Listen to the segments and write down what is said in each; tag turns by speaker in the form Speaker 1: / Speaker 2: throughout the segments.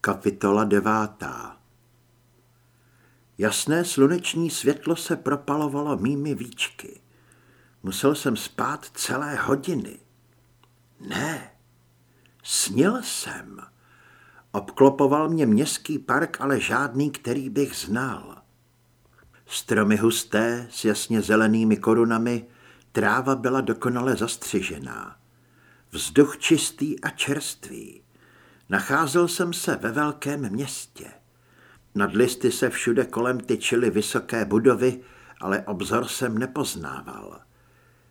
Speaker 1: Kapitola devátá Jasné sluneční světlo se propalovalo mými víčky. Musel jsem spát celé hodiny. Ne, snil jsem. Obklopoval mě městský park, ale žádný, který bych znal. Stromy husté s jasně zelenými korunami, tráva byla dokonale zastřižená. Vzduch čistý a čerstvý. Nacházel jsem se ve velkém městě. Nad listy se všude kolem tyčily vysoké budovy, ale obzor jsem nepoznával.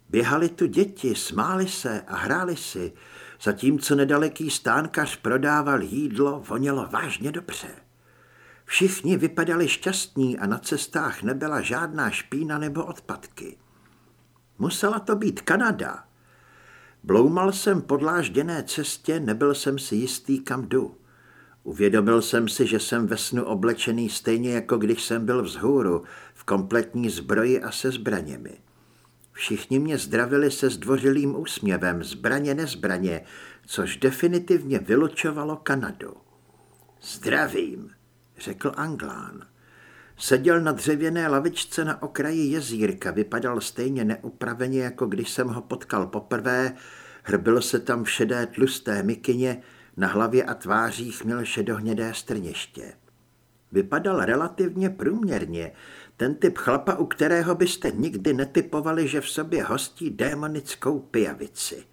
Speaker 1: Běhali tu děti, smáli se a hráli si, zatímco nedaleký stánkař prodával jídlo, vonělo vážně dobře. Všichni vypadali šťastní a na cestách nebyla žádná špína nebo odpadky. Musela to být Kanada. Bloumal jsem po dlážděné cestě, nebyl jsem si jistý, kam jdu. Uvědomil jsem si, že jsem ve snu oblečený stejně jako když jsem byl vzhůru, v kompletní zbroji a se zbraněmi. Všichni mě zdravili se zdvořilým úsměvem, zbraně nezbraně, což definitivně vylučovalo Kanadu. Zdravím, řekl Anglán. Seděl na dřevěné lavičce na okraji jezírka, vypadal stejně neupraveně, jako když jsem ho potkal poprvé, hrbil se tam v šedé tlusté mikině, na hlavě a tvářích měl šedohnědé strněště. Vypadal relativně průměrně, ten typ chlapa, u kterého byste nikdy netypovali, že v sobě hostí démonickou pijavici.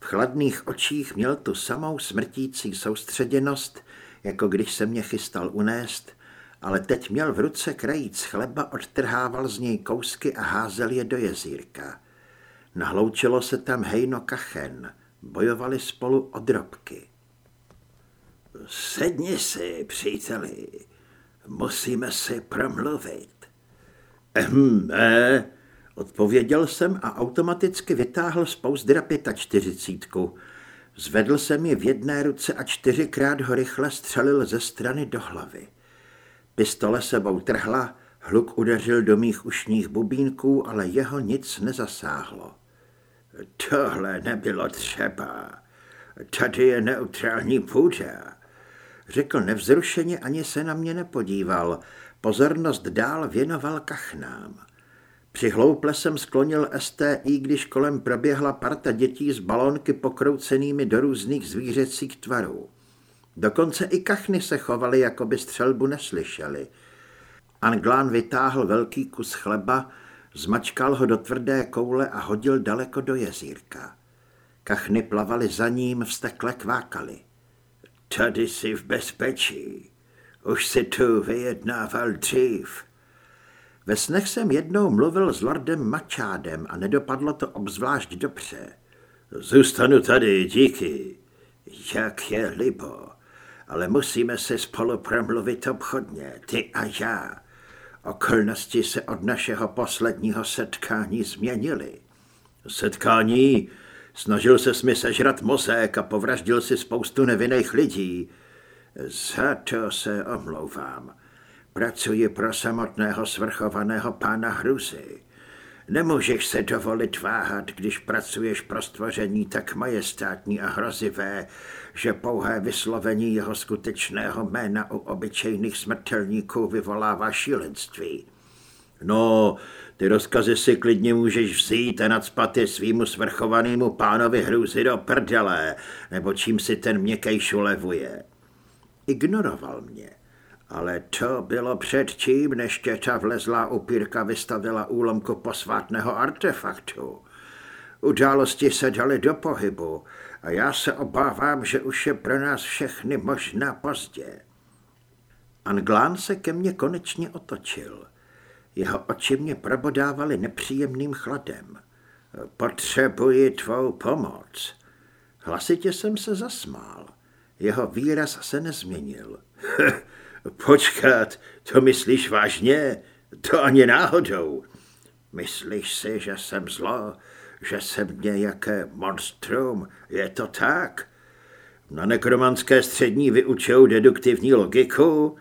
Speaker 1: V chladných očích měl tu samou smrtící soustředěnost, jako když se mě chystal unést, ale teď měl v ruce krajíc chleba, odtrhával z něj kousky a házel je do jezírka. Nahloučilo se tam hejno kachen, bojovali spolu o drobky. Sedni si, příteli, musíme si promluvit. Ehm, ne, odpověděl jsem a automaticky vytáhl z pouzdra čtyřicítku. Zvedl jsem ji v jedné ruce a čtyřikrát ho rychle střelil ze strany do hlavy. Pistole sebou trhla, hluk udeřil do mých ušních bubínků, ale jeho nic nezasáhlo. Tohle nebylo třeba. Tady je neutrální půda. Řekl nevzrušeně, ani se na mě nepodíval. Pozornost dál věnoval kachnám. Přihlouple jsem sklonil STI, když kolem proběhla parta dětí s balónky pokroucenými do různých zvířecích tvarů. Dokonce i kachny se chovaly, jako by střelbu neslyšeli. Anglán vytáhl velký kus chleba, zmačkal ho do tvrdé koule a hodil daleko do jezírka. Kachny plavaly za ním, vstekle kvákaly. Tady jsi v bezpečí. Už si tu vyjednával dřív. Ve snech jsem jednou mluvil s lordem Mačádem a nedopadlo to obzvlášť dobře. Zůstanu tady, díky. Jak je libo. Ale musíme se spolu promluvit obchodně, ty a já. Okolnosti se od našeho posledního setkání změnily. Setkání? Snažil se mi sežrat mozek a povraždil si spoustu nevinných lidí. Za to se omlouvám. Pracuji pro samotného svrchovaného pána Hruzy. Nemůžeš se dovolit váhat, když pracuješ pro stvoření tak majestátní a hrozivé, že pouhé vyslovení jeho skutečného jména u obyčejných smrtelníků vyvolává šílenství. No, ty rozkazy si klidně můžeš vzít a nadspat je svýmu svrchovanému pánovi hrůzy do prdele, nebo čím si ten měkkej šulevuje. Ignoroval mě. Ale to bylo předtím, než tě ta vlezlá upírka vystavila úlomku posvátného artefaktu. Události se daly do pohybu a já se obávám, že už je pro nás všechny možná pozdě. Anglán se ke mně konečně otočil. Jeho oči mě probodávaly nepříjemným chladem. Potřebuji tvou pomoc. Hlasitě jsem se zasmál. Jeho výraz se nezměnil. Počkat, to myslíš vážně? To ani náhodou. Myslíš si, že jsem zlo, že jsem nějaké monstrum? Je to tak? Na nekromanské střední vyučou deduktivní logiku?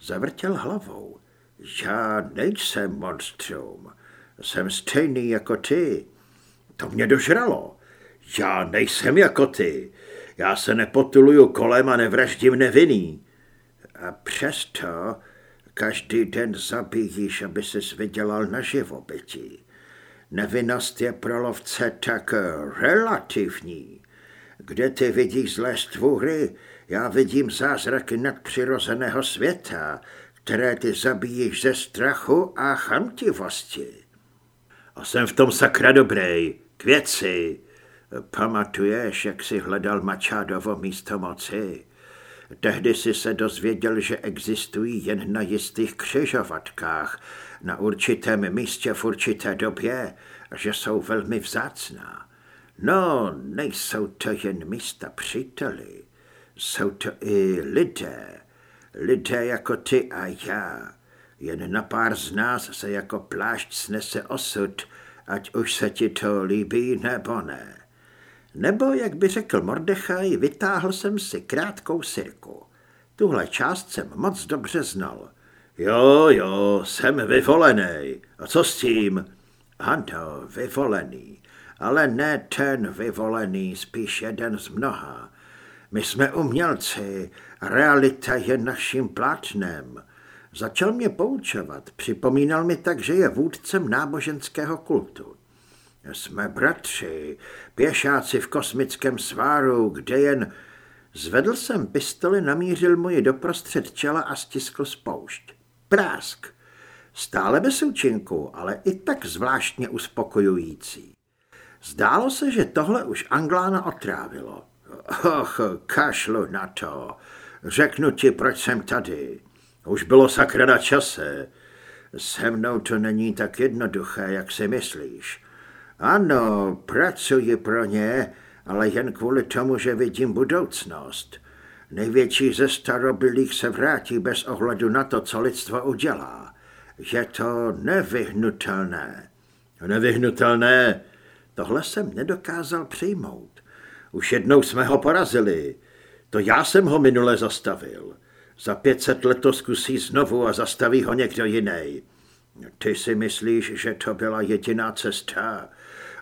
Speaker 1: Zavrtěl hlavou. Já nejsem monstrum. Jsem stejný jako ty. To mě dožralo. Já nejsem jako ty. Já se nepotuluju kolem a nevraždím nevinný. A přesto každý den zabíjíš, aby se vydělal na živobytí. Nevinnost je pro lovce tak relativní. Kde ty vidíš zlé stvůry, já vidím zázraky nadpřirozeného světa, které ty zabíjíš ze strachu a chamtivosti. A jsem v tom sakra dobrý, k věci. Pamatuješ, jak si hledal Mačádovo místo moci? Tehdy si se dozvěděl, že existují jen na jistých křižovatkách, na určitém místě v určité době a že jsou velmi vzácná. No, nejsou to jen místa příteli, jsou to i lidé, lidé jako ty a já. Jen na pár z nás se jako plášť snese osud, ať už se ti to líbí nebo ne. Nebo, jak by řekl Mordechaj, vytáhl jsem si krátkou sirku. Tuhle část jsem moc dobře znal. Jo, jo, jsem vyvolený. A co s tím? Ano, vyvolený. Ale ne ten vyvolený, spíš jeden z mnoha. My jsme umělci, realita je naším plátnem. Začal mě poučovat, připomínal mi tak, že je vůdcem náboženského kultu. Jsme bratři, pěšáci v kosmickém sváru, kde jen... Zvedl jsem pistoli, namířil mu ji doprostřed čela a stiskl spoušť. Prásk. Stále bez účinku, ale i tak zvláštně uspokojující. Zdálo se, že tohle už Anglána otrávilo. Och, kašlu na to. Řeknu ti, proč jsem tady. Už bylo sakra na čase. Se mnou to není tak jednoduché, jak si myslíš. Ano, pracuji pro ně, ale jen kvůli tomu, že vidím budoucnost. Největší ze starobylých se vrátí bez ohledu na to, co lidstvo udělá. Je to nevyhnutelné. Nevyhnutelné? Tohle jsem nedokázal přijmout. Už jednou jsme ho porazili. To já jsem ho minule zastavil. Za pětset let to zkusí znovu a zastaví ho někdo jiný. Ty si myslíš, že to byla jediná cesta?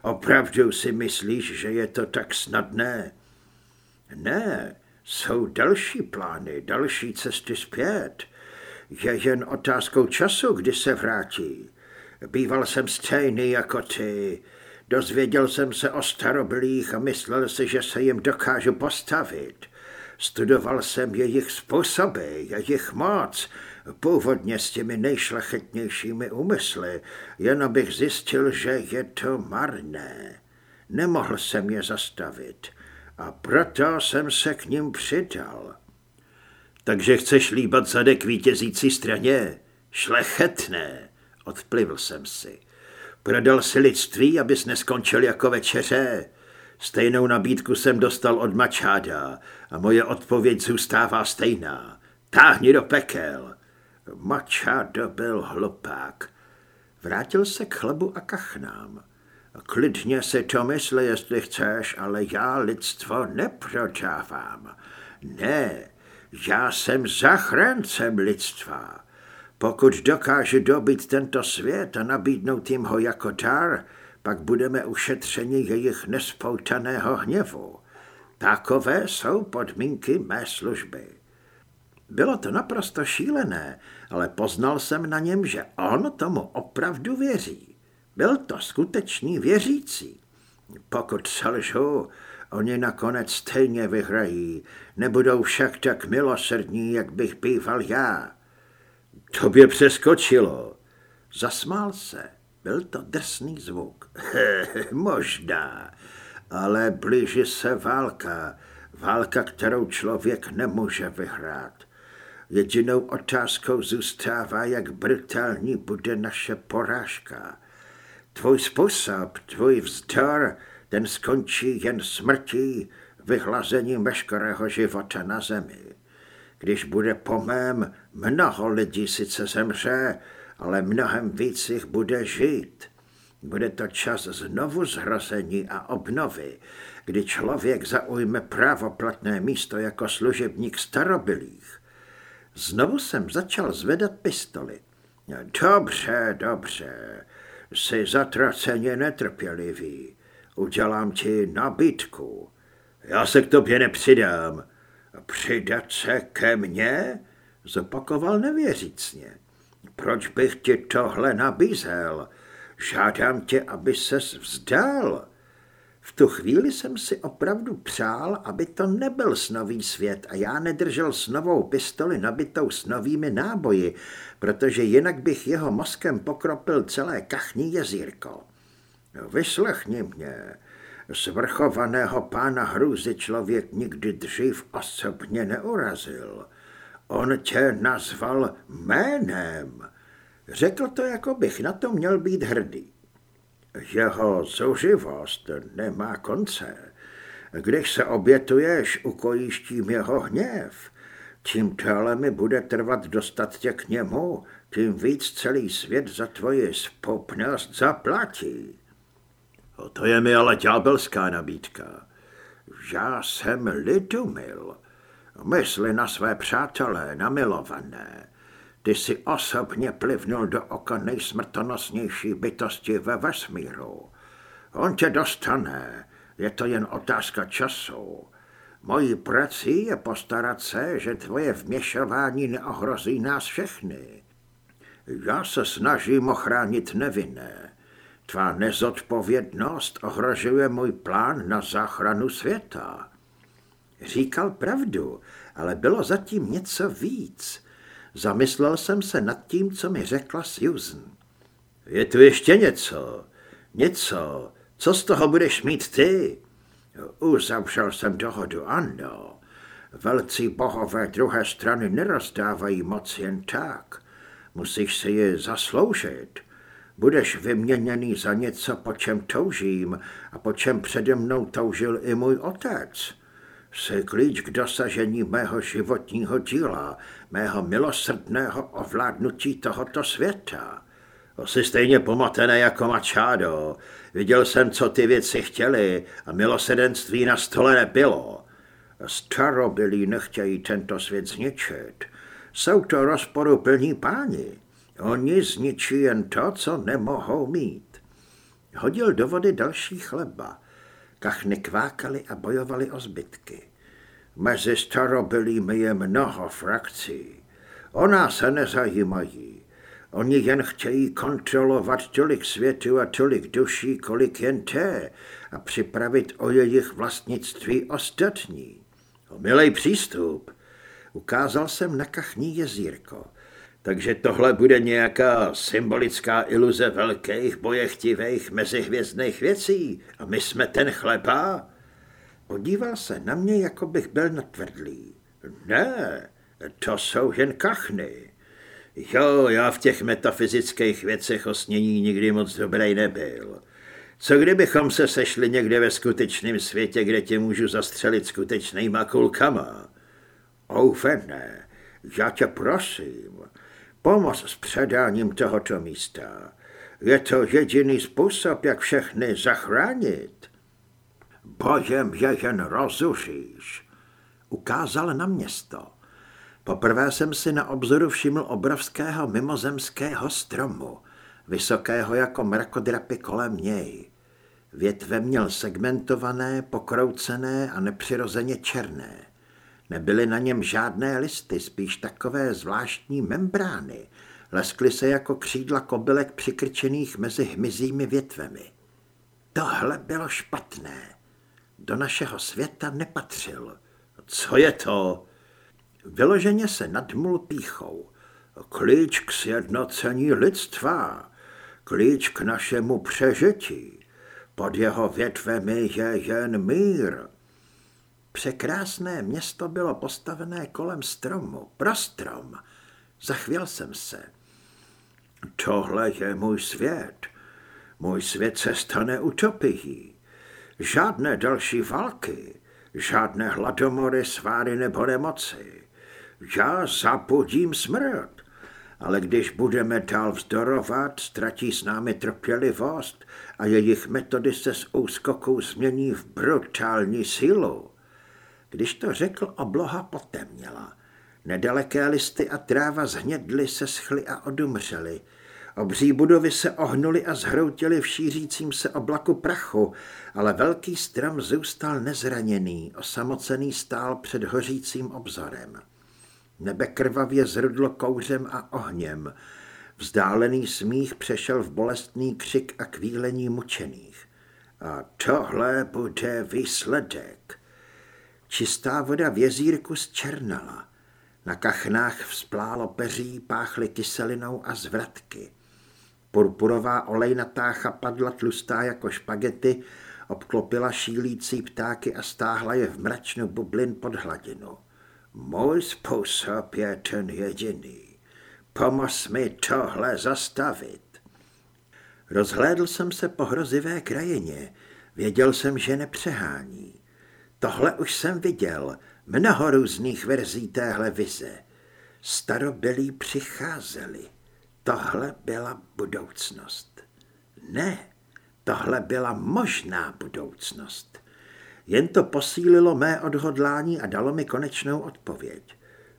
Speaker 1: Opravdu si myslíš, že je to tak snadné? Ne, jsou další plány, další cesty zpět. Je jen otázkou času, kdy se vrátí. Býval jsem stejný jako ty. Dozvěděl jsem se o starobylých a myslel si, že se jim dokážu postavit. Studoval jsem jejich způsoby, jejich moc, původně s těmi nejšlachetnějšími úmysly, jen abych zjistil, že je to marné. Nemohl jsem je zastavit a proto jsem se k ním přidal. Takže chceš líbat zadek vítězící straně? Šlechetné, odplivl jsem si. Prodal si lidství, abys neskončil jako večeře. Stejnou nabídku jsem dostal od Mačáda a moje odpověď zůstává stejná. Táhni do pekel. Mačádo byl hlupák. Vrátil se k chlebu a kachnám. Klidně si to mysli, jestli chceš, ale já lidstvo neprodávám. Ne, já jsem zachráncem lidstva. Pokud dokáže dobit tento svět a nabídnout jim ho jako dar, pak budeme ušetřeni jejich nespoutaného hněvu. Takové jsou podmínky mé služby. Bylo to naprosto šílené, ale poznal jsem na něm, že on tomu opravdu věří. Byl to skutečný věřící. Pokud selžu, oni nakonec stejně vyhrají, nebudou však tak milosrdní, jak bych býval já. Tobě přeskočilo. Zasmál se. Byl to drsný zvuk. Možná, ale blíží se válka. Válka, kterou člověk nemůže vyhrát. Jedinou otázkou zůstává, jak brutální bude naše porážka. Tvůj způsob, tvůj vzdor, ten skončí jen smrtí, vyhlazením veškerého života na zemi. Když bude po mém, mnoho lidí sice zemře, ale mnohem víc jich bude žít. Bude to čas znovu zhrození a obnovy, kdy člověk zaujme právoplatné místo jako služebník starobylých. Znovu jsem začal zvedat pistoli. Dobře, dobře, jsi zatraceně netrpělivý. Udělám ti nabídku. Já se k tobě nepřidám. Přidat se ke mně? Zopakoval nevěřícně. Proč bych ti tohle nabízel? Žádám tě, aby ses vzdal. V tu chvíli jsem si opravdu přál, aby to nebyl snový svět a já nedržel snovou pistoli nabitou s novými náboji, protože jinak bych jeho mozkem pokropil celé kachní jezírko. Vyslechni mě, svrchovaného pána hrůzy člověk nikdy dřív osobně neurazil. On tě nazval jménem. Řekl to, jako bych na to měl být hrdý. Jeho souživost nemá konce. Když se obětuješ, ukojíš tím jeho hněv. Čím déle mi bude trvat dostat tě k němu, tím víc celý svět za tvoji spopnost zaplatí. O to je mi ale ďábelská nabídka. Já jsem lidumil. Mysli na své přátelé, na milované. Ty si osobně plivnul do oka nejsmrtonosnější bytosti ve vesmíru. On tě dostane, je to jen otázka času. Mojí prací je postarat se, že tvoje vměšování neohrozí nás všechny. Já se snažím ochránit nevinné. Tvá nezodpovědnost ohrožuje můj plán na záchranu světa. Říkal pravdu, ale bylo zatím něco víc. Zamyslel jsem se nad tím, co mi řekla Susan. Je tu ještě něco, něco, co z toho budeš mít ty? Uzavřel jsem dohodu, ano. Velcí bohové druhé strany nerozdávají moc jen tak. Musíš si je zasloužit. Budeš vyměněný za něco, po čem toužím a po čem přede mnou toužil i můj otec. Jsi klíč k dosažení mého životního díla, mého milosrdného ovládnutí tohoto světa. Jsi stejně pomatené jako Machado. Viděl jsem, co ty věci chtěli a milosedenství na stole nebylo. Starobilí nechtějí tento svět zničit. Jsou to rozporuplní páni. Oni zničí jen to, co nemohou mít. Hodil do vody další chleba. Kachny kvákali a bojovali o zbytky. Mezi starobylými je mnoho frakcí. O nás se nezajímají. Oni jen chtějí kontrolovat tolik světu a tolik duší, kolik jen té a připravit o jejich vlastnictví ostatní. Milej přístup. Ukázal jsem na kachní jezírko. Takže tohle bude nějaká symbolická iluze velkých bojechtivých mezihvězdných věcí a my jsme ten chleba? Podíval se na mě, jako bych byl natvrdlý. Ne, to jsou jen kachny. Jo, já v těch metafyzických věcech osnění nikdy moc dobrý nebyl. Co kdybychom se sešli někde ve skutečném světě, kde tě můžu zastřelit skutečnýma kulkama? Oufe ne, já tě prosím, pomoz s předáním tohoto místa. Je to jediný způsob, jak všechny zachránit. Bojem je jen rozuříš. Ukázal na město. Poprvé jsem si na obzoru všiml obrovského mimozemského stromu, vysokého jako mrakodrapy kolem něj. Větve měl segmentované, pokroucené a nepřirozeně černé. Nebyly na něm žádné listy, spíš takové zvláštní membrány. Leskly se jako křídla kobylek přikrčených mezi hmyzími větvemi. Tohle bylo špatné. Do našeho světa nepatřil. Co je to? Vyloženě se nadmul píchou. Klíč k sjednocení lidstva, klíč k našemu přežití. Pod jeho větvemi je jen mír. Překrásné město bylo postavené kolem stromu, prostrom. Zachvěl jsem se. Tohle je můj svět. Můj svět se stane utopií. Žádné další války, žádné hladomory, sváry nebo nemoci. Já zapudím smrt, ale když budeme dál vzdorovat, ztratí s námi trpělivost a jejich metody se z úskoku změní v brutální sílu. Když to řekl, obloha potemněla. Nedaleké listy a tráva zhnědly, se schly a odumřely. Obří budovy se ohnuly a zhroutily v šířícím se oblaku prachu, ale velký strom zůstal nezraněný, osamocený stál před hořícím obzorem. Nebe krvavě zrudlo kouřem a ohněm. Vzdálený smích přešel v bolestný křik a kvílení mučených. A tohle bude výsledek. Čistá voda v jezírku zčernala. Na kachnách vzplálo peří, páchly kyselinou a zvratky. Purpurová olejnatá chapadla tlustá jako špagety obklopila šílící ptáky a stáhla je v mračnu bublin pod hladinu. Můj způsob je ten jediný. Pomoz mi tohle zastavit. Rozhlédl jsem se po hrozivé krajině. Věděl jsem, že nepřehání. Tohle už jsem viděl, mnoho různých verzí téhle vize. Starobylí přicházeli. Tohle byla budoucnost. Ne, tohle byla možná budoucnost. Jen to posílilo mé odhodlání a dalo mi konečnou odpověď.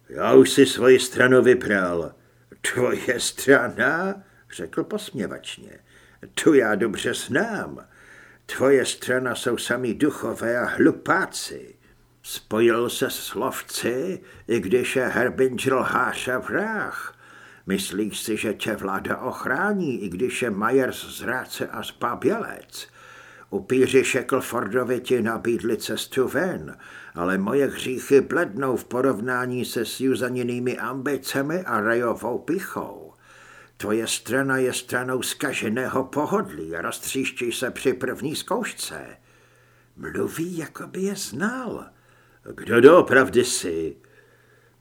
Speaker 1: Já už si svoji stranu vypral. Tvoje strana? Řekl posměvačně. Tu já dobře znám. Tvoje strana jsou sami duchové a hlupáci. Spojil se s lovci, i když je Herbinger lhář a vrah. Myslíš si, že tě vláda ochrání, i když je Majers zráce a zbabělec? Upíři Shacklefordovi ti nabídli cestu ven, ale moje hříchy blednou v porovnání se Suzaninými ambicemi a rejovou pichou. Tvoje strana je stranou zkaženého pohodlí a roztříští se při první zkoušce. Mluví, jako by je znal. Kdo doopravdy jsi?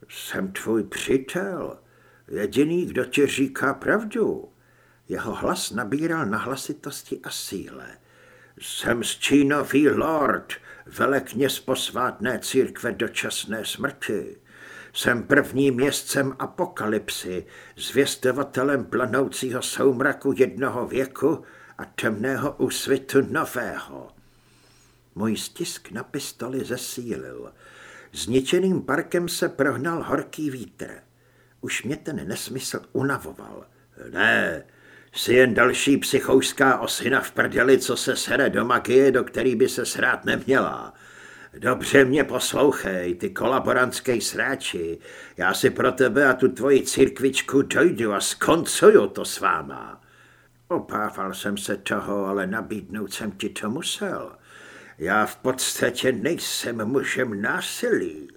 Speaker 1: Jsem tvůj přítel, jediný, kdo ti říká pravdu. Jeho hlas nabíral na hlasitosti a síle. Jsem stínový lord, velekněz posvátné církve dočasné smrti. Jsem prvním městcem apokalypsy, zvěstovatelem planoucího soumraku jednoho věku a temného úsvitu nového. Můj stisk na pistoli zesílil. Zničeným parkem se prohnal horký vítr. Už mě ten nesmysl unavoval. Ne, Jsi jen další psychouská osina v prdeli, co se sere do magie, do který by se srát neměla. Dobře mě poslouchej, ty kolaborantský sráči. Já si pro tebe a tu tvoji církvičku dojdu a skoncuju to s váma. Opával jsem se toho, ale nabídnout jsem ti to musel. Já v podstatě nejsem mužem násilí.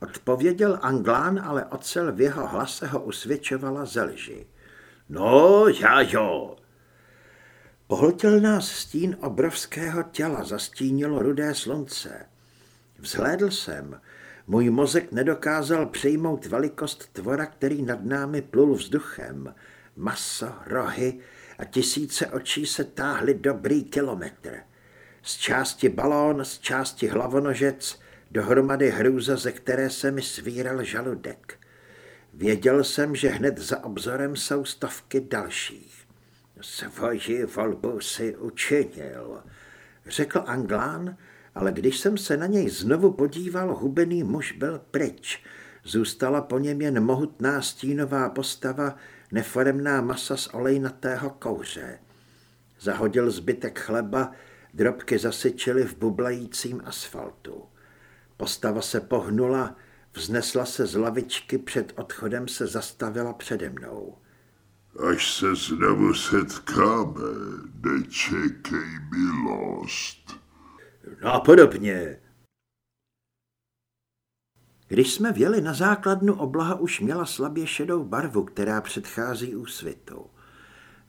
Speaker 1: Odpověděl Anglán, ale ocel v jeho hlase ho usvědčovala zelži. No, já jo. Pohltil nás stín obrovského těla, zastínilo rudé slunce. Vzhlédl jsem. Můj mozek nedokázal přijmout velikost tvora, který nad námi plul vzduchem. Maso, rohy a tisíce očí se táhly dobrý kilometr. Z části balón, z části hlavonožec, dohromady hrůza, ze které se mi svíral žaludek. Věděl jsem, že hned za obzorem jsou stovky dalších. Svoji volbu si učinil, řekl Anglán, ale když jsem se na něj znovu podíval, hubený muž byl pryč. Zůstala po něm jen mohutná stínová postava, neforemná masa z olejnatého kouře. Zahodil zbytek chleba, drobky zasyčily v bublajícím asfaltu. Postava se pohnula, Vznesla se z lavičky, před odchodem se zastavila přede mnou.
Speaker 2: Až se znovu setkáme, nečekej milost.
Speaker 1: No a podobně. Když jsme vjeli na základnu, oblaha už měla slabě šedou barvu, která předchází úsvitu.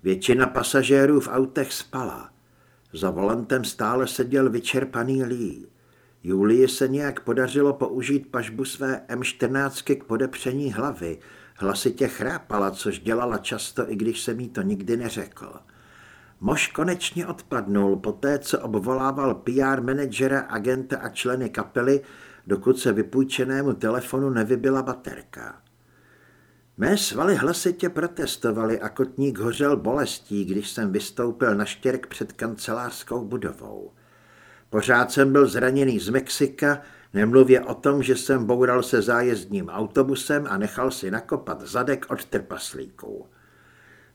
Speaker 1: Většina pasažérů v autech spala. Za volantem stále seděl vyčerpaný Lee. Julii se nějak podařilo použít pažbu své M14 k podepření hlavy. Hlasitě chrápala, což dělala často, i když jsem jí to nikdy neřekl. Mož konečně odpadnul, poté co obvolával PR manažera, agenta a členy kapely, dokud se vypůjčenému telefonu nevybila baterka. Mé svaly hlasitě protestovaly a kotník hořel bolestí, když jsem vystoupil na štěrk před kancelářskou budovou. Pořád jsem byl zraněný z Mexika, nemluvě o tom, že jsem boural se zájezdním autobusem a nechal si nakopat zadek od trpaslíků.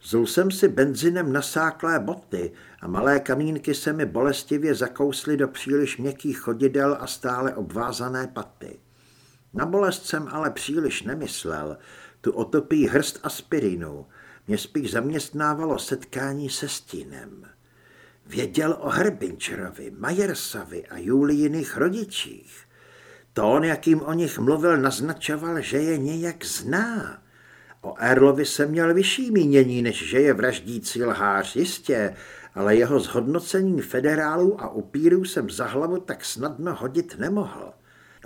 Speaker 1: Zul jsem si benzinem nasáklé boty a malé kamínky se mi bolestivě zakously do příliš měkkých chodidel a stále obvázané paty. Na bolest jsem ale příliš nemyslel, tu otopí hrst aspirinu. Mě spíš zaměstnávalo setkání se stínem. Věděl o Herbinčerovi, Majersovi a Julijiných rodičích. Tón, jakým o nich mluvil, naznačoval, že je nějak zná. O Erlovi se měl vyšší mínění, než že je vraždící lhář, jistě, ale jeho zhodnocení federálů a upírů jsem za hlavu tak snadno hodit nemohl.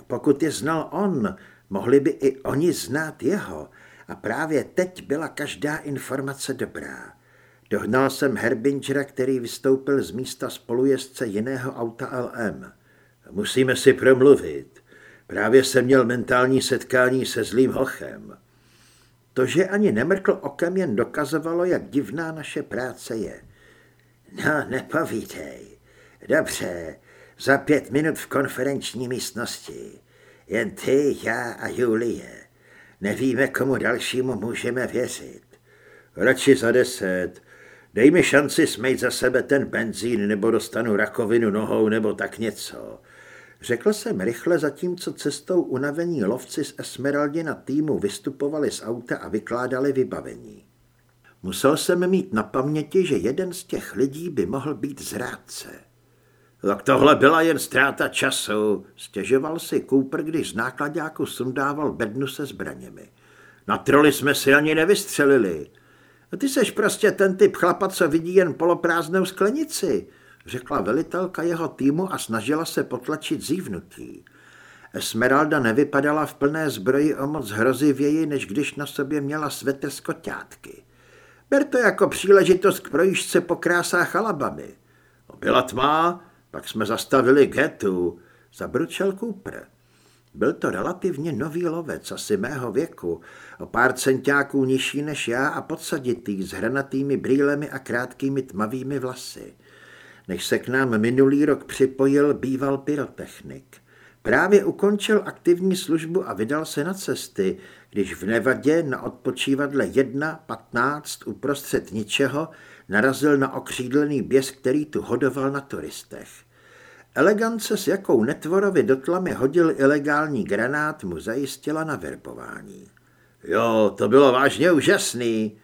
Speaker 1: Pokud je znal on, mohli by i oni znát jeho a právě teď byla každá informace dobrá. Dohnal jsem Herbingera, který vystoupil z místa spolujezdce jiného auta LM. Musíme si promluvit. Právě jsem měl mentální setkání se zlým hochem. To, že ani nemrkl okem, jen dokazovalo, jak divná naše práce je. No, nepovídej. Dobře, za pět minut v konferenční místnosti. Jen ty, já a Julie. Nevíme, komu dalšímu můžeme věřit. Radši za deset. Dej mi šanci smejt za sebe ten benzín, nebo dostanu rakovinu nohou, nebo tak něco. Řekl jsem rychle, zatímco cestou unavení lovci z Esmeraldina týmu vystupovali z auta a vykládali vybavení. Musel jsem mít na paměti, že jeden z těch lidí by mohl být zrádce. Tak tohle byla jen ztráta času, stěžoval si Cooper, když z nákladáku sundával bednu se zbraněmi. Na troli jsme si ani nevystřelili. Ty seš prostě ten typ chlapa, co vidí jen poloprázdnou sklenici, řekla velitelka jeho týmu a snažila se potlačit zívnutí. Esmeralda nevypadala v plné zbroji o moc hrozivěji, než když na sobě měla svetr z koťátky. Ber to jako příležitost k projížďce po krásách alabamy. Byla tma, pak jsme zastavili getu, zabručel Cooper. Byl to relativně nový lovec, asi mého věku, o pár centiáků nižší než já a podsaditý, s hranatými brýlemi a krátkými tmavými vlasy. Než se k nám minulý rok připojil, býval pyrotechnik. Právě ukončil aktivní službu a vydal se na cesty, když v Nevadě na odpočívadle 1.15 uprostřed ničeho narazil na okřídlený běs, který tu hodoval na turistech. Elegance, s jakou Netvorovi do tlamy hodil ilegální granát, mu zajistila na verbování. Jo, to bylo vážně úžasný.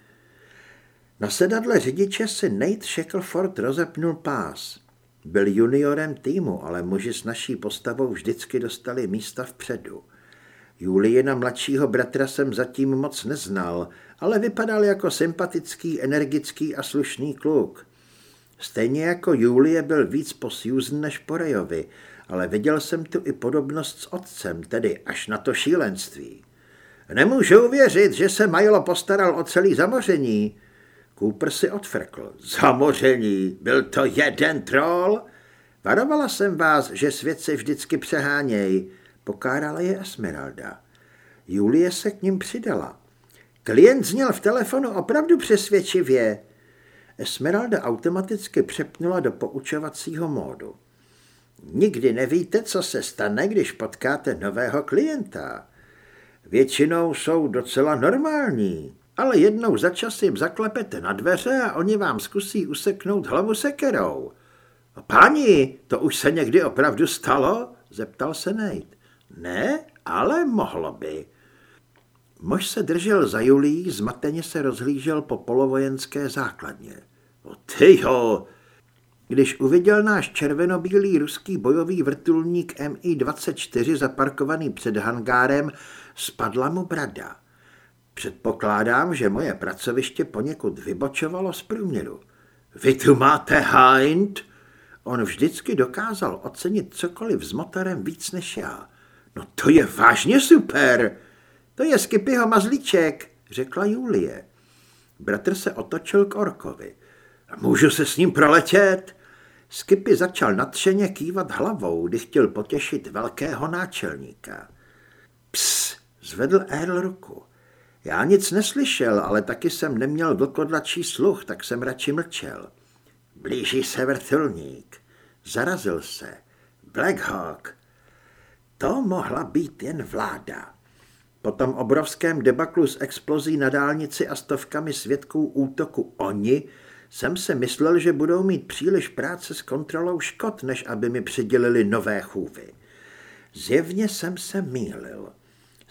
Speaker 1: Na sedadle řidiče si Nate Shackleford rozepnul pás. Byl juniorem týmu, ale muži s naší postavou vždycky dostali místa vpředu. Julijina mladšího bratra jsem zatím moc neznal, ale vypadal jako sympatický, energický a slušný kluk. Stejně jako Julie byl víc po Susan než po Rayovi, ale viděl jsem tu i podobnost s otcem, tedy až na to šílenství. Nemůžu uvěřit, že se Majlo postaral o celý zamoření. Cooper si odfrkl. Zamoření? Byl to jeden troll? Varovala jsem vás, že svět se vždycky přeháněj. Pokárala je Esmeralda. Julie se k ním přidala. Klient zněl v telefonu opravdu přesvědčivě. Esmeralda automaticky přepnula do poučovacího módu. Nikdy nevíte, co se stane, když potkáte nového klienta. Většinou jsou docela normální, ale jednou za čas jim zaklepete na dveře a oni vám zkusí useknout hlavu sekerou. Páni, to už se někdy opravdu stalo? zeptal se Nate. Ne, ale mohlo by. Mož se držel za Julí, zmateně se rozhlížel po polovojenské základně. O tyjo! Když uviděl náš červenobílý ruský bojový vrtulník Mi-24 zaparkovaný před hangárem, spadla mu brada. Předpokládám, že moje pracoviště poněkud vybočovalo z průměru. Vy tu máte Hind? On vždycky dokázal ocenit cokoliv s motorem víc než já. No to je vážně super. To je Skipyho mazlíček, řekla Julie. Bratr se otočil k Orkovi. Můžu se s ním proletět? Skipy začal nadšeně kývat hlavou, kdy chtěl potěšit velkého náčelníka. Ps, zvedl Earl ruku. Já nic neslyšel, ale taky jsem neměl vlkodlačí sluch, tak jsem radši mlčel. Blíží se vrtulník. Zarazil se. Black Hawk. To mohla být jen vláda. Po tom obrovském debaklu s explozí na dálnici a stovkami svědků útoku oni jsem se myslel, že budou mít příliš práce s kontrolou škod, než aby mi přidělili nové chůvy. Zjevně jsem se mýlil.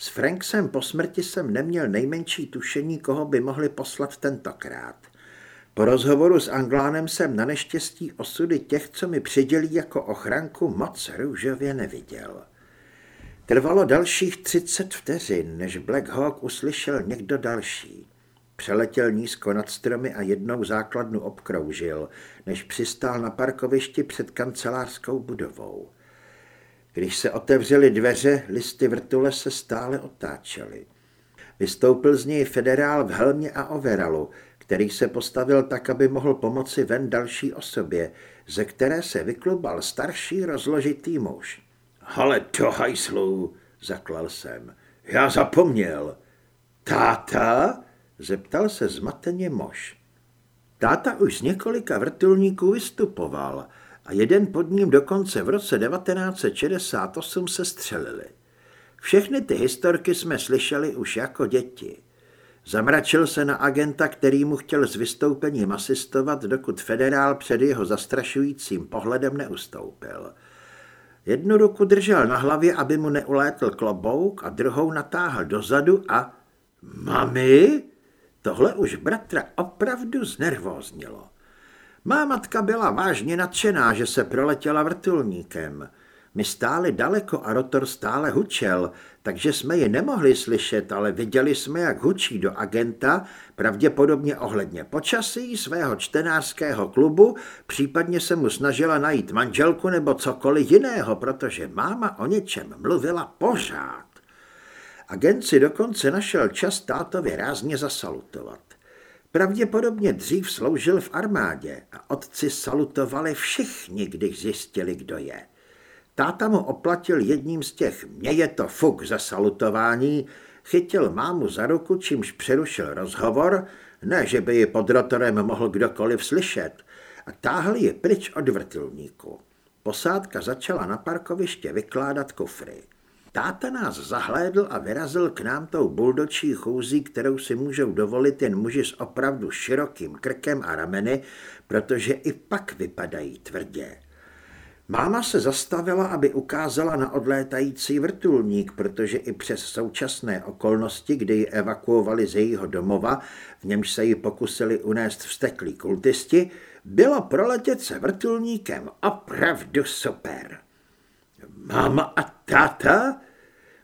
Speaker 1: S Franksem po smrti jsem neměl nejmenší tušení, koho by mohli poslat tentokrát. Po rozhovoru s Anglánem jsem na neštěstí osudy těch, co mi přidělí jako ochranku, moc růžově neviděl. Trvalo dalších 30 vteřin, než Black Hawk uslyšel někdo další. Přeletěl nízko nad stromy a jednou základnu obkroužil, než přistál na parkovišti před kancelářskou budovou. Když se otevřely dveře, listy vrtule se stále otáčely. Vystoupil z něj federál v helmě a overalu, který se postavil tak, aby mohl pomoci ven další osobě, ze které se vyklubal starší rozložitý muž. Ale to hajslu, zaklal jsem. Já zapomněl. Táta? Zeptal se zmateně mož. Táta už z několika vrtulníků vystupoval a jeden pod ním dokonce v roce 1968 se střelili. Všechny ty historky jsme slyšeli už jako děti. Zamračil se na agenta, který mu chtěl s vystoupením asistovat, dokud federál před jeho zastrašujícím pohledem neustoupil. Jednu ruku držel na hlavě, aby mu neulétl klobouk a druhou natáhl dozadu a... Mami? Tohle už bratra opravdu znervóznilo. Má matka byla vážně nadšená, že se proletěla vrtulníkem. My stáli daleko a rotor stále hučel, takže jsme ji nemohli slyšet, ale viděli jsme, jak hučí do agenta, pravděpodobně ohledně počasí svého čtenářského klubu, případně se mu snažila najít manželku nebo cokoliv jiného, protože máma o něčem mluvila pořád. Agent si dokonce našel čas tátovi rázně zasalutovat. Pravděpodobně dřív sloužil v armádě a otci salutovali všichni, když zjistili, kdo je. Táta mu oplatil jedním z těch mě je to fuk za salutování, chytil mámu za ruku, čímž přerušil rozhovor, ne, že by ji pod rotorem mohl kdokoliv slyšet, a táhl ji pryč od vrtulníku. Posádka začala na parkoviště vykládat kufry. Táta nás zahlédl a vyrazil k nám tou buldočí chůzí, kterou si můžou dovolit jen muži s opravdu širokým krkem a rameny, protože i pak vypadají tvrdě. Máma se zastavila, aby ukázala na odlétající vrtulník, protože i přes současné okolnosti, kdy ji evakuovali z jejího domova, v němž se ji pokusili unést vsteklí kultisti, bylo proletět se vrtulníkem opravdu super. Máma a táta?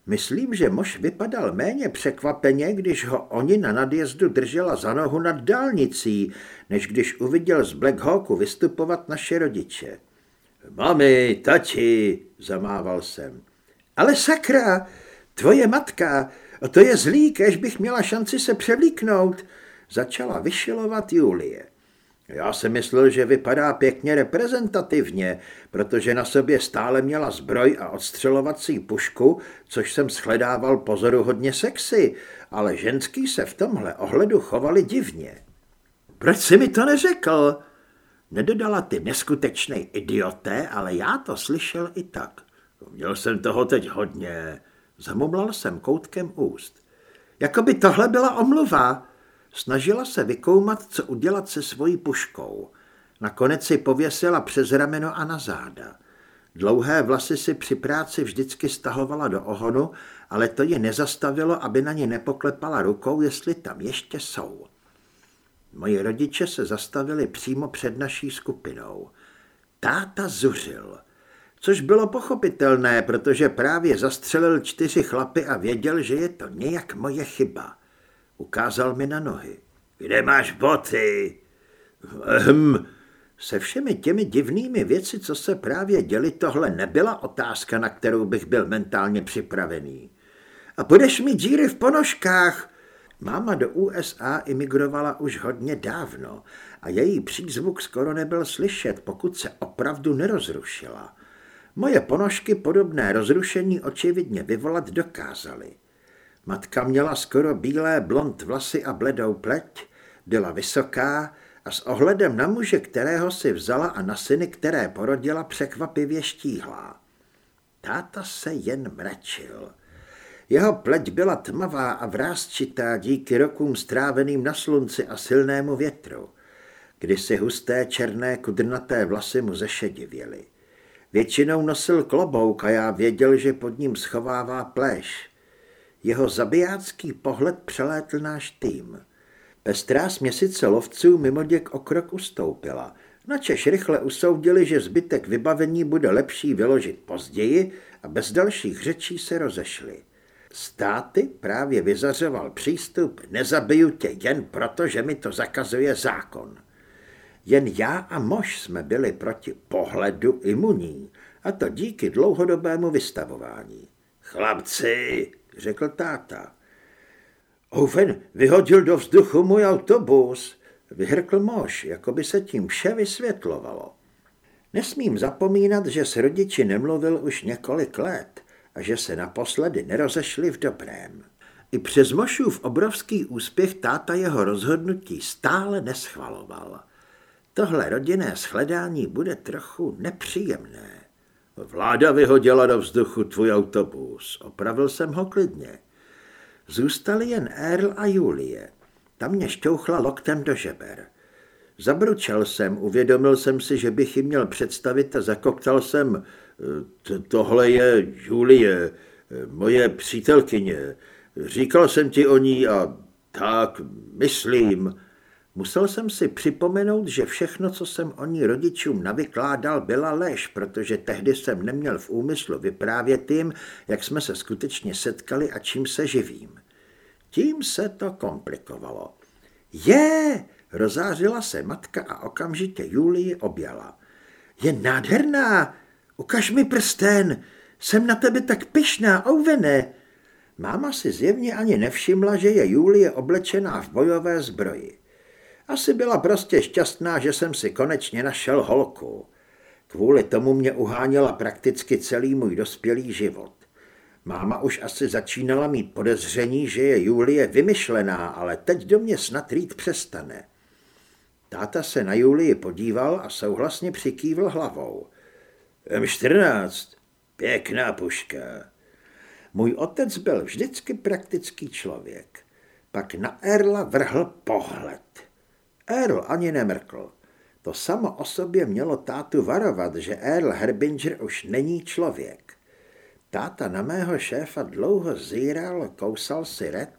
Speaker 1: Myslím, že mož vypadal méně překvapeně, když ho oni na nadjezdu držela za nohu nad dálnicí, než když uviděl z Black Hawku vystupovat naše rodiče. Mami, tati, zamával jsem. Ale sakra, tvoje matka, to je zlý, kež bych měla šanci se převlíknout, začala vyšilovat Julie. Já si myslel, že vypadá pěkně reprezentativně, protože na sobě stále měla zbroj a odstřelovací pušku, což jsem shledával pozoru hodně sexy, ale ženský se v tomhle ohledu chovali divně. Proč jsi mi to neřekl? Nedodala ty neskutečnej idioté, ale já to slyšel i tak. Měl jsem toho teď hodně. Zamumlal jsem koutkem úst. Jakoby tohle byla omluva. Snažila se vykoumat, co udělat se svojí puškou. Nakonec si pověsila přes rameno a na záda. Dlouhé vlasy si při práci vždycky stahovala do ohonu, ale to ji nezastavilo, aby na ně nepoklepala rukou, jestli tam ještě jsou. Moji rodiče se zastavili přímo před naší skupinou. Táta zuřil, což bylo pochopitelné, protože právě zastřelil čtyři chlapy a věděl, že je to nějak moje chyba. Ukázal mi na nohy. Kde máš boty? Hm. Se všemi těmi divnými věci, co se právě děli, tohle nebyla otázka, na kterou bych byl mentálně připravený. A budeš mít díry v ponožkách, Máma do USA imigrovala už hodně dávno a její přízvuk skoro nebyl slyšet, pokud se opravdu nerozrušila. Moje ponožky podobné rozrušení očividně vyvolat dokázaly. Matka měla skoro bílé blond vlasy a bledou pleť, byla vysoká a s ohledem na muže, kterého si vzala a na syny, které porodila, překvapivě štíhlá. Táta se jen mračil. Jeho pleť byla tmavá a vrázčitá díky rokům stráveným na slunci a silnému větru. Kdysi husté černé kudrnaté vlasy mu zešedivěly. Většinou nosil klobouk a já věděl, že pod ním schovává pléš. Jeho zabijácký pohled přelétl náš tým. Pestrá směsice lovců mimoděk o krok ustoupila. Načež rychle usoudili, že zbytek vybavení bude lepší vyložit později a bez dalších řečí se rozešli. Státy právě vyzařoval přístup nezabiju tě jen proto, že mi to zakazuje zákon. Jen já a mož jsme byli proti pohledu imunní, a to díky dlouhodobému vystavování. Chlapci, řekl táta. Owen vyhodil do vzduchu můj autobus, vyhrkl mož, jako by se tím vše vysvětlovalo. Nesmím zapomínat, že s rodiči nemluvil už několik let a že se naposledy nerozešli v dobrém. I přes Mošův obrovský úspěch táta jeho rozhodnutí stále neschvaloval. Tohle rodinné shledání bude trochu nepříjemné. Vláda vyhodila do vzduchu tvůj autobus. Opravil jsem ho klidně. Zůstali jen Earl a Julie. Tam mě šťouchla loktem do žeber. Zabručel jsem, uvědomil jsem si, že bych ji měl představit a zakoktal jsem, tohle je Julie, moje přítelkyně. Říkal jsem ti o ní a tak myslím. Musel jsem si připomenout, že všechno, co jsem o ní rodičům navykládal, byla lež, protože tehdy jsem neměl v úmyslu vyprávět jim, jak jsme se skutečně setkali a čím se živím. Tím se to komplikovalo. Je, rozářila se matka a okamžitě Julii objala. Je nádherná, ukaž mi prsten, jsem na tebe tak pyšná, ouvene. Máma si zjevně ani nevšimla, že je Julie oblečená v bojové zbroji. Asi byla prostě šťastná, že jsem si konečně našel holku. Kvůli tomu mě uháněla prakticky celý můj dospělý život. Máma už asi začínala mít podezření, že je Julie vymyšlená, ale teď do mě snad rýt přestane. Táta se na Julii podíval a souhlasně přikývl hlavou. M14, pěkná puška. Můj otec byl vždycky praktický člověk. Pak na Erla vrhl pohled. Earl ani nemrkl. To samo o sobě mělo tátu varovat, že Earl Herbinger už není člověk. Táta na mého šéfa dlouho zíral, kousal si red,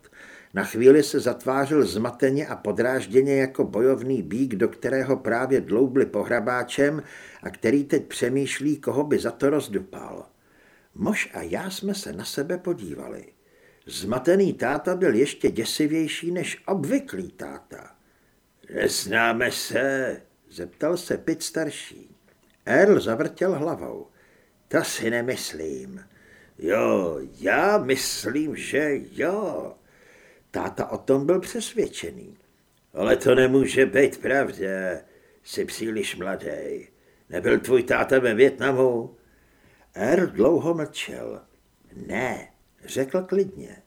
Speaker 1: na chvíli se zatvářil zmateně a podrážděně jako bojovný bík, do kterého právě dloubli pohrabáčem a který teď přemýšlí, koho by za to rozdupal. Mož a já jsme se na sebe podívali. Zmatený táta byl ještě děsivější než obvyklý táta. Neznáme se, zeptal se Pit starší. Earl zavrtěl hlavou. To si nemyslím. Jo, já myslím, že jo. Táta o tom byl přesvědčený. Ale to nemůže být pravda. Jsi příliš mladý. Nebyl tvůj táta ve Větnamu? Earl dlouho mlčel. Ne, řekl klidně.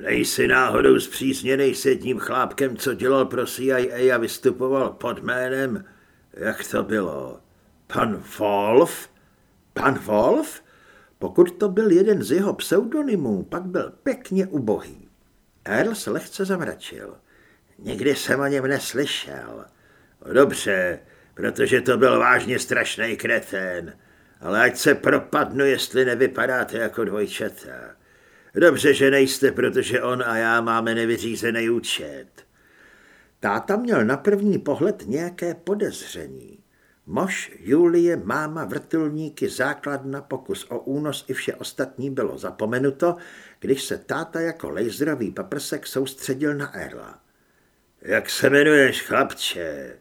Speaker 1: Nejsi náhodou zpřízněnej s jedním chlápkem, co dělal pro CIA a vystupoval pod jménem, jak to bylo, pan Wolf? Pan Wolf? Pokud to byl jeden z jeho pseudonymů, pak byl pěkně ubohý. Earl se lehce zamračil. Nikdy jsem o něm neslyšel. Dobře, protože to byl vážně strašný kretén. Ale ať se propadnu, jestli nevypadáte jako dvojčata. Dobře, že nejste, protože on a já máme nevyřízený účet. Táta měl na první pohled nějaké podezření. Mož, Julie, máma, vrtulníky, základna, pokus o únos i vše ostatní bylo zapomenuto, když se táta jako laserový paprsek soustředil na Erla. Jak se jmenuješ, chlapče?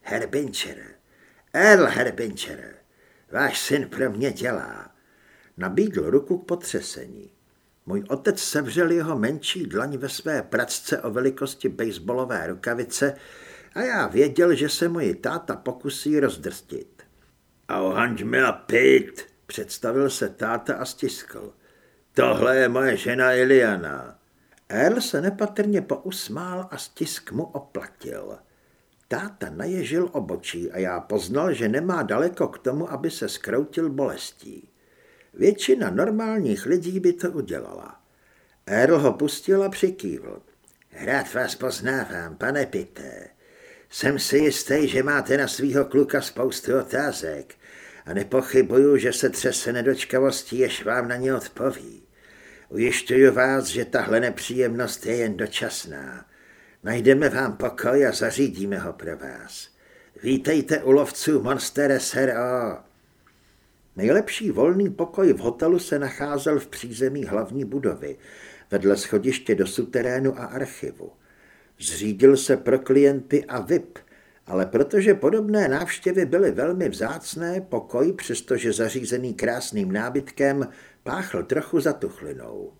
Speaker 1: Herbincher. Erl Herbincher. Váš syn pro mě dělá. Nabídl ruku k potřesení. Můj otec sevřel jeho menší dlaň ve své pracce o velikosti baseballové rukavice a já věděl, že se můj táta pokusí rozdrstit. A ohanď mi a pít, představil se táta a stiskl. Tohle je moje žena Iliana. Earl se nepatrně pousmál a stisk mu oplatil. Táta naježil obočí a já poznal, že nemá daleko k tomu, aby se skroutil bolestí. Většina normálních lidí by to udělala. Earl ho pustil a přikývl. Rád vás poznávám, pane Pité. Jsem si jistý, že máte na svýho kluka spoustu otázek a nepochybuju, že se třese nedočkavostí, jež vám na ně odpoví. Ujišťuju vás, že tahle nepříjemnost je jen dočasná. Najdeme vám pokoj a zařídíme ho pro vás. Vítejte u lovců Monster SRO. Nejlepší volný pokoj v hotelu se nacházel v přízemí hlavní budovy, vedle schodiště do suterénu a archivu. Zřídil se pro klienty a VIP, ale protože podobné návštěvy byly velmi vzácné, pokoj, přestože zařízený krásným nábytkem, páchl trochu zatuchlinou.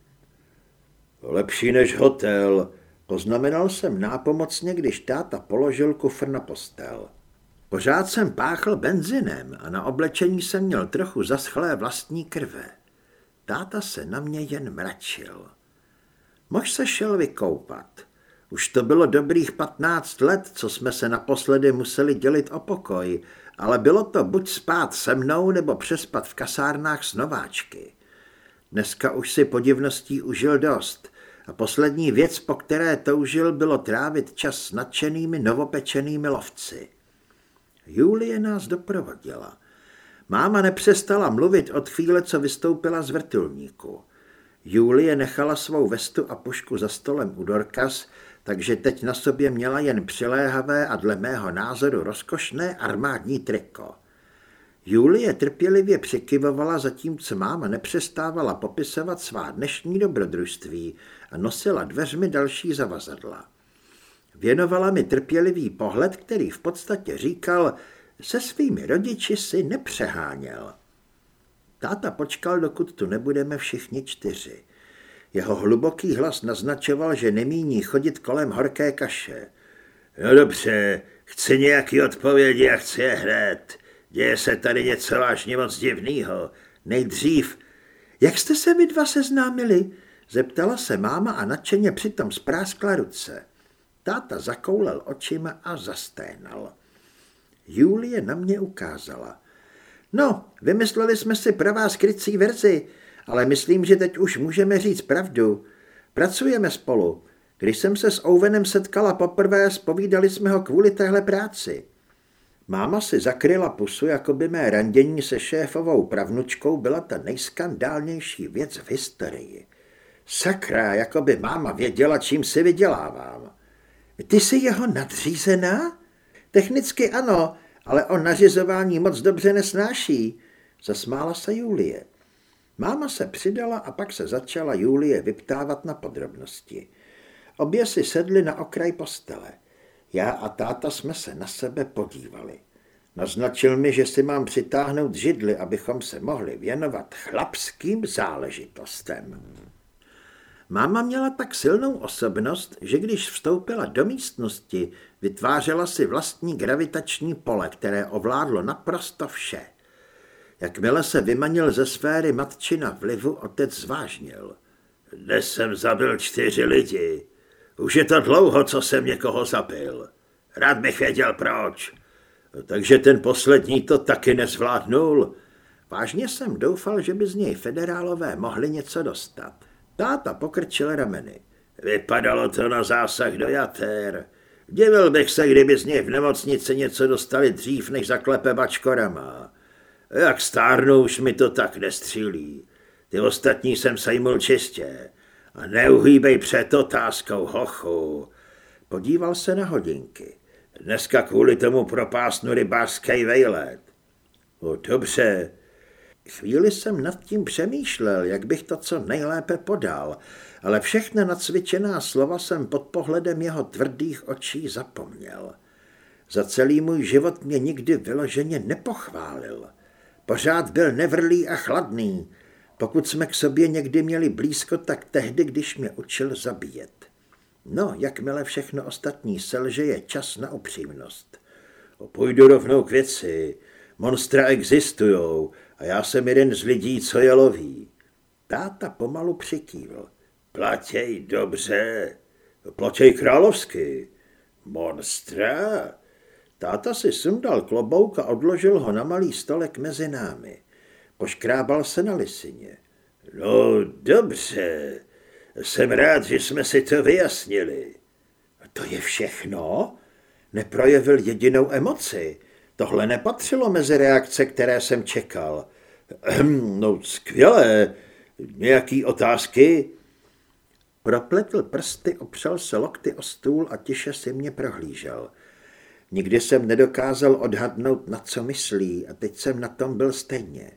Speaker 1: Lepší než hotel, poznamenal jsem nápomocně, když táta položil kufr na postel. Pořád jsem páchl benzinem a na oblečení jsem měl trochu zaschlé vlastní krve. Táta se na mě jen mračil. Mož se šel vykoupat. Už to bylo dobrých patnáct let, co jsme se naposledy museli dělit o pokoj, ale bylo to buď spát se mnou, nebo přespat v kasárnách s nováčky. Dneska už si podivností užil dost a poslední věc, po které toužil, bylo trávit čas s nadšenými novopečenými lovci. Julie nás doprovodila. Máma nepřestala mluvit od chvíle, co vystoupila z vrtulníku. Julie nechala svou vestu a pušku za stolem u Dorkas, takže teď na sobě měla jen přiléhavé a dle mého názoru rozkošné armádní triko. Julie trpělivě přikyvovala, zatímco máma nepřestávala popisovat svá dnešní dobrodružství a nosila dveřmi další zavazadla. Věnovala mi trpělivý pohled, který v podstatě říkal, se svými rodiči si nepřeháněl. Táta počkal, dokud tu nebudeme všichni čtyři. Jeho hluboký hlas naznačoval, že nemíní chodit kolem horké kaše. No dobře, chci nějaký odpovědi a chci je hned. Děje se tady něco vážně moc divného. Nejdřív, jak jste se vy dva seznámili? Zeptala se máma a nadšeně přitom spráskla ruce. Táta zakoulel očima a zasténal. Julie na mě ukázala. No, vymysleli jsme si pro vás krycí verzi, ale myslím, že teď už můžeme říct pravdu. Pracujeme spolu. Když jsem se s Owenem setkala poprvé, spovídali jsme ho kvůli téhle práci. Máma si zakryla pusu, jako by mé randění se šéfovou pravnučkou byla ta nejskandálnější věc v historii. Sakra, jako by máma věděla, čím si vydělávám. Ty jsi jeho nadřízená? Technicky ano, ale on nařizování moc dobře nesnáší. Zasmála se Julie. Máma se přidala a pak se začala Julie vyptávat na podrobnosti. Obě si sedli na okraj postele. Já a táta jsme se na sebe podívali. Naznačil mi, že si mám přitáhnout židly, abychom se mohli věnovat chlapským záležitostem. Máma měla tak silnou osobnost, že když vstoupila do místnosti, vytvářela si vlastní gravitační pole, které ovládlo naprosto vše. Jakmile se vymanil ze sféry matčina vlivu, otec zvážnil. Dnes jsem zabil čtyři lidi. Už je to dlouho, co jsem někoho zabil. Rád bych věděl proč. Takže ten poslední to taky nezvládnul. Vážně jsem doufal, že by z něj federálové mohli něco dostat. Táta pokrčil rameny. Vypadalo to na zásah do jater. Divil bych se, kdyby z něj v nemocnici něco dostali dřív, než zaklepe bačkorama. Jak stárnu, už mi to tak nestřílí. Ty ostatní jsem sejmul čistě. A neuhýbej před otázkou, hochu. Podíval se na hodinky. Dneska kvůli tomu propásnu rybářský vejlet. O, dobře, Chvíli jsem nad tím přemýšlel, jak bych to co nejlépe podal, ale všechna nacvičená slova jsem pod pohledem jeho tvrdých očí zapomněl. Za celý můj život mě nikdy vyloženě nepochválil. Pořád byl nevrlý a chladný. Pokud jsme k sobě někdy měli blízko, tak tehdy, když mě učil zabíjet. No, jakmile všechno ostatní selže, je čas na upřímnost. Půjdu rovnou k věci. Monstra existujou a já jsem jeden z lidí, co je loví. Táta pomalu přikývl. Platěj dobře, platěj královsky. Monstra? Táta si sundal klobouk a odložil ho na malý stolek mezi námi. Poškrábal se na lisině. No dobře, Jsem rád, že jsme si to vyjasnili. To je všechno? Neprojevil jedinou emoci. Tohle nepatřilo mezi reakce, které jsem čekal. Ehm, no, skvělé. Nějaký otázky? Propletl prsty, opřel se lokty o stůl a tiše si mě prohlížel. Nikdy jsem nedokázal odhadnout, na co myslí a teď jsem na tom byl stejně.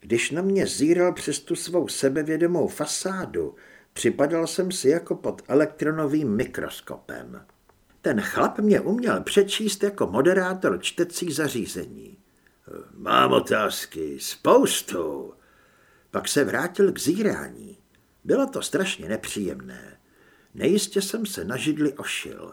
Speaker 1: Když na mě zíral přes tu svou sebevědomou fasádu, připadal jsem si jako pod elektronovým mikroskopem. Ten chlap mě uměl přečíst jako moderátor čtecí zařízení. Mám otázky, spoustu. Pak se vrátil k zírání. Bylo to strašně nepříjemné. Nejistě jsem se na židli ošil.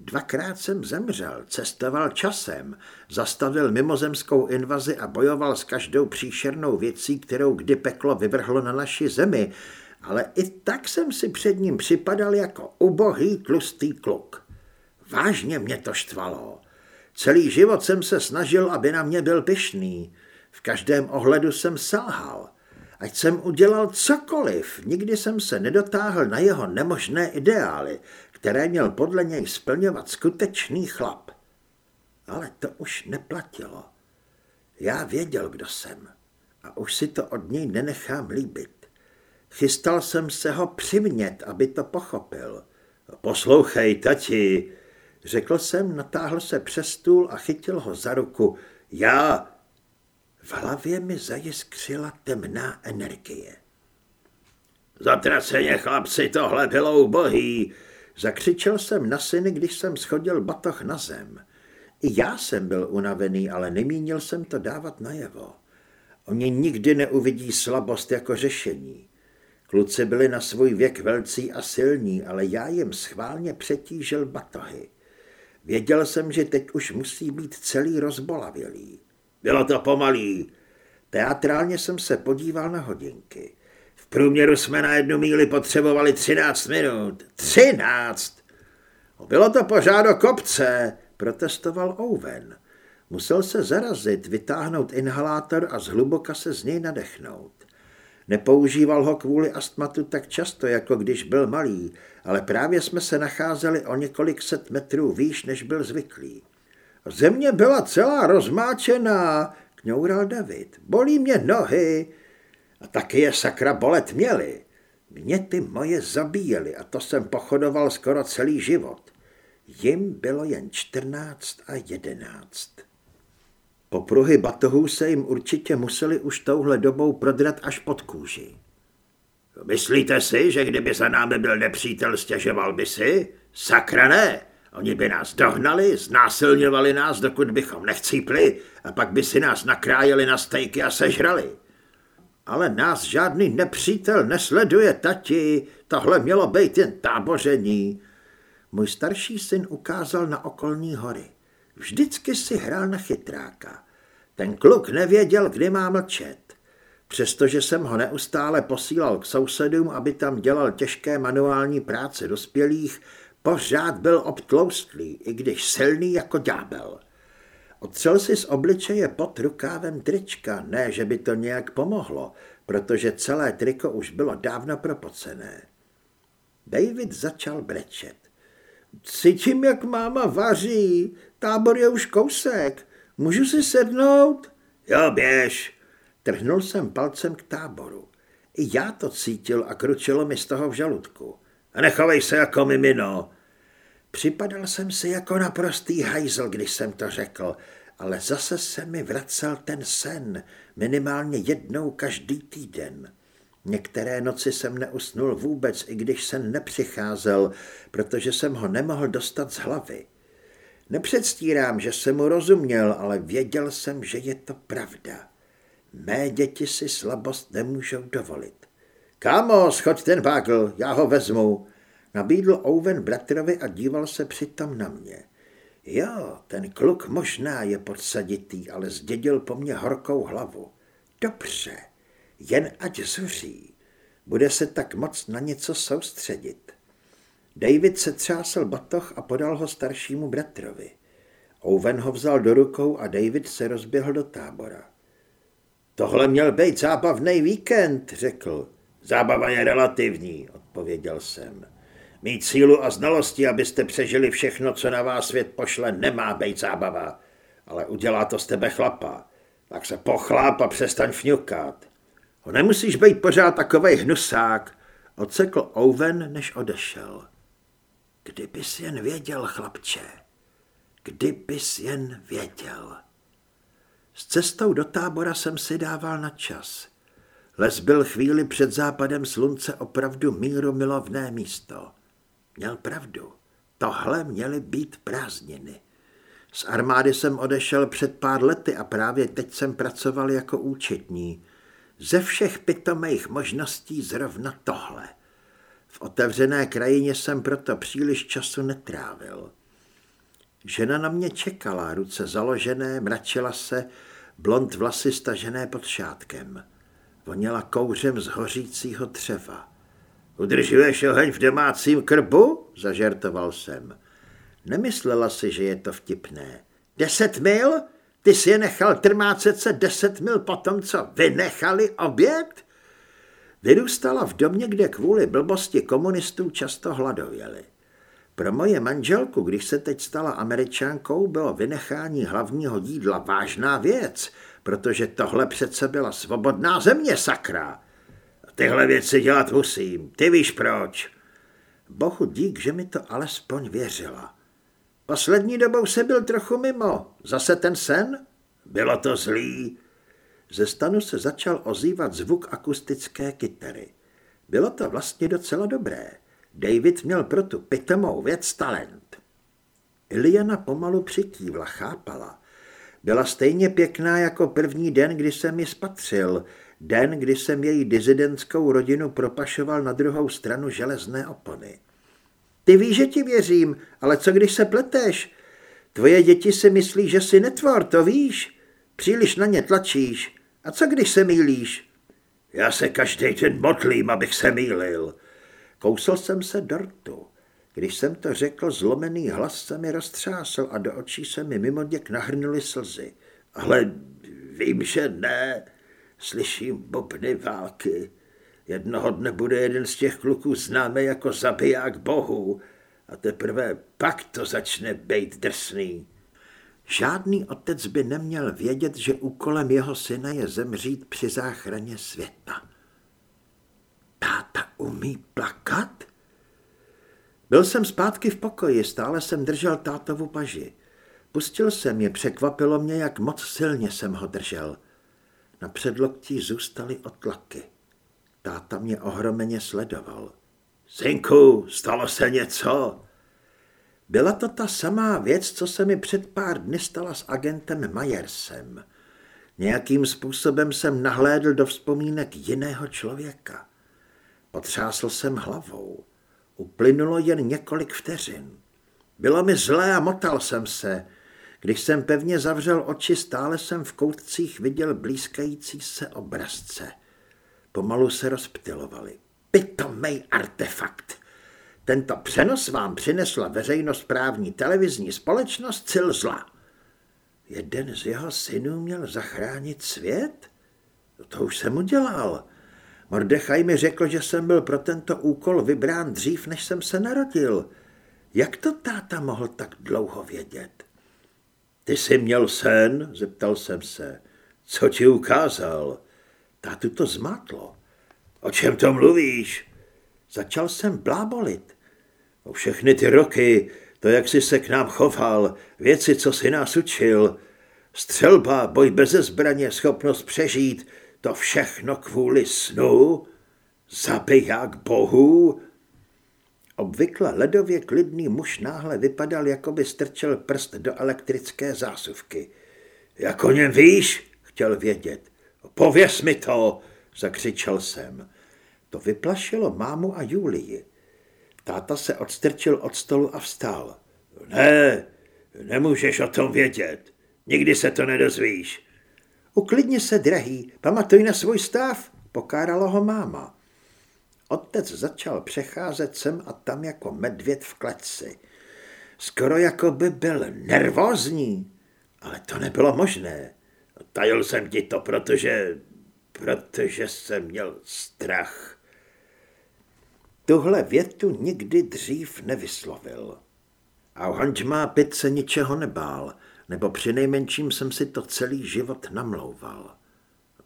Speaker 1: Dvakrát jsem zemřel, cestoval časem, zastavil mimozemskou invazi a bojoval s každou příšernou věcí, kterou kdy peklo vyvrhlo na naši zemi, ale i tak jsem si před ním připadal jako ubohý tlustý kluk. Vážně mě to štvalo. Celý život jsem se snažil, aby na mě byl pyšný. V každém ohledu jsem selhal. Ať jsem udělal cokoliv, nikdy jsem se nedotáhl na jeho nemožné ideály, které měl podle něj splňovat skutečný chlap. Ale to už neplatilo. Já věděl, kdo jsem a už si to od něj nenechám líbit. Chystal jsem se ho přimět, aby to pochopil. Poslouchej, tati, řekl jsem, natáhl se přes stůl a chytil ho za ruku. Já... V hlavě mi zajiskřila temná energie. Zatraceně, chlapci, tohle bylo ubohý, Zakřičel jsem na syny, když jsem schodil batoh na zem. I já jsem byl unavený, ale nemínil jsem to dávat najevo. Oni nikdy neuvidí slabost jako řešení. Kluci byli na svůj věk velcí a silní, ale já jim schválně přetížil batohy. Věděl jsem, že teď už musí být celý rozbolavělý. Bylo to pomalý. Teatrálně jsem se podíval na hodinky průměru jsme na jednu míli potřebovali 13 minut. 13! Bylo to pořád kopce, protestoval Owen. Musel se zarazit, vytáhnout inhalátor a zhluboka se z něj nadechnout. Nepoužíval ho kvůli astmatu tak často, jako když byl malý, ale právě jsme se nacházeli o několik set metrů výš, než byl zvyklý. Země byla celá rozmáčená, kňoural David. Bolí mě nohy, a taky je sakra bolet měli. Mě ty moje zabíjeli a to jsem pochodoval skoro celý život. Jim bylo jen čtrnáct a jedenáct. Popruhy batohů se jim určitě museli už touhle dobou prodrat až pod kůži. Myslíte si, že kdyby za námi byl nepřítel, stěžoval by si? Sakra ne! Oni by nás dohnali, znásilňovali nás, dokud bychom nechcípli a pak by si nás nakrájeli na stejky a sežrali. Ale nás žádný nepřítel nesleduje, tati. Tohle mělo být jen táboření. Můj starší syn ukázal na okolní hory. Vždycky si hrál na chytráka. Ten kluk nevěděl, kdy má mlčet. Přestože jsem ho neustále posílal k sousedům, aby tam dělal těžké manuální práce dospělých, pořád byl obtloustlý, i když silný jako ďábel. Otřel si z obličeje pod rukávem trička, ne, že by to nějak pomohlo, protože celé triko už bylo dávno propocené. David začal brečet. Cítím, jak máma vaří, tábor je už kousek, můžu si sednout? Jo, běž. Trhnul jsem palcem k táboru. I já to cítil a kručilo mi z toho v žaludku. A nechovej se jako mimino, Připadal jsem si jako naprostý hajzl, když jsem to řekl, ale zase se mi vracel ten sen, minimálně jednou každý týden. Některé noci jsem neusnul vůbec, i když sen nepřicházel, protože jsem ho nemohl dostat z hlavy. Nepředstírám, že jsem mu rozuměl, ale věděl jsem, že je to pravda. Mé děti si slabost nemůžou dovolit. Kámo, schoď ten vágl, já ho vezmu. Nabídl Owen bratrovi a díval se přitom na mě. Jo, ten kluk možná je podsaditý, ale zdědil po mně horkou hlavu. Dobře, jen ať zuří. Bude se tak moc na něco soustředit. David se třásl batoh a podal ho staršímu bratrovi. Owen ho vzal do rukou a David se rozběhl do tábora. Tohle měl být zábavný víkend, řekl. Zábava je relativní, odpověděl jsem. Mít sílu a znalosti, abyste přežili všechno, co na vás svět pošle, nemá být zábava, ale udělá to z tebe chlapa. Tak se pochláp a přestaň fňukat. O nemusíš být pořád takovej hnusák, odsekl Owen, než odešel. Kdybys jen věděl, chlapče, kdybys jen věděl. S cestou do tábora jsem si dával na čas. Les byl chvíli před západem slunce opravdu míru milovné místo. Měl pravdu. Tohle měly být prázdniny. Z armády jsem odešel před pár lety a právě teď jsem pracoval jako účetní. Ze všech pitomých možností zrovna tohle. V otevřené krajině jsem proto příliš času netrávil. Žena na mě čekala, ruce založené, mračila se, blond vlasy stažené pod šátkem. Voněla kouřem z hořícího dřeva. Udržuješ oheň v domácím krbu? Zažertoval jsem. Nemyslela si, že je to vtipné. Deset mil? Ty si je nechal trmácet se deset mil po tom, co vynechali oběd? Vyrůstala v domě, kde kvůli blbosti komunistů často hladověli. Pro moje manželku, když se teď stala američankou, bylo vynechání hlavního jídla vážná věc, protože tohle přece byla svobodná země, sakra. Tyhle věci dělat musím, ty víš proč. Bohu dík, že mi to alespoň věřila. Poslední dobou se byl trochu mimo. Zase ten sen? Bylo to zlý. Ze stanu se začal ozývat zvuk akustické kytary. Bylo to vlastně docela dobré. David měl pro tu pitomou věc talent. Iliana pomalu přikývla, chápala. Byla stejně pěkná jako první den, kdy jsem ji spatřil, den, kdy jsem její dizidentskou rodinu propašoval na druhou stranu železné opony. Ty víš, že ti věřím, ale co když se pleteš? Tvoje děti si myslí, že jsi netvor, to víš? Příliš na ně tlačíš. A co když se mýlíš? Já se každý den modlím, abych se mýlil. Kousl jsem se do rtu. Když jsem to řekl, zlomený hlas se mi roztřásl a do očí se mi mimoděk nahrnuly slzy. Ale vím, že ne. Slyším bobny války. Jednoho dne bude jeden z těch kluků známý jako zabiják bohu a teprve pak to začne být drsný. Žádný otec by neměl vědět, že úkolem jeho syna je zemřít při záchraně světa. Táta umí plakat? Byl jsem zpátky v pokoji, stále jsem držel tátovu paži. Pustil jsem je, překvapilo mě, jak moc silně jsem ho držel. Na předloktí zůstaly otlaky. Táta mě ohromeně sledoval. Synku, stalo se něco? Byla to ta samá věc, co se mi před pár dny stala s agentem Majersem. Nějakým způsobem jsem nahlédl do vzpomínek jiného člověka. Potřásl jsem hlavou. Uplynulo jen několik vteřin. Bylo mi zlé a motal jsem se. Když jsem pevně zavřel oči, stále jsem v koutcích viděl blízkající se obrazce. Pomalu se rozptilovali. Pitomej artefakt! Tento přenos vám přinesla veřejnosprávní televizní společnost Cil zla. Jeden z jeho synů měl zachránit svět? To už jsem udělal. Mordechaj mi řekl, že jsem byl pro tento úkol vybrán dřív, než jsem se narodil. Jak to táta mohl tak dlouho vědět? Ty jsi měl sen? Zeptal jsem se. Co ti ukázal? Tátu to zmátlo. O čem to mluvíš? Začal jsem blábolit. Všechny ty roky, to, jak jsi se k nám choval, věci, co si nás učil, střelba, boj bez zbraně, schopnost přežít, to všechno kvůli snu? Zabiják bohu? Obvykle ledově klidný muž náhle vypadal, jako by strčil prst do elektrické zásuvky. Jak o něm víš? Chtěl vědět. Pověz mi to, zakřičel jsem. To vyplašilo mámu a Julii. Táta se odstrčil od stolu a vstál. Ne, nemůžeš o tom vědět. Nikdy se to nedozvíš. Uklidni se, drahý, pamatuj na svůj stav, pokáralo ho máma. Otec začal přecházet sem a tam jako medvěd v kleci. Skoro jako by byl nervózní, ale to nebylo možné. Tajil jsem ti to, protože, protože jsem měl strach. Tuhle větu nikdy dřív nevyslovil. A Hanžmá pit se ničeho nebál, nebo přinejmenším jsem si to celý život namlouval.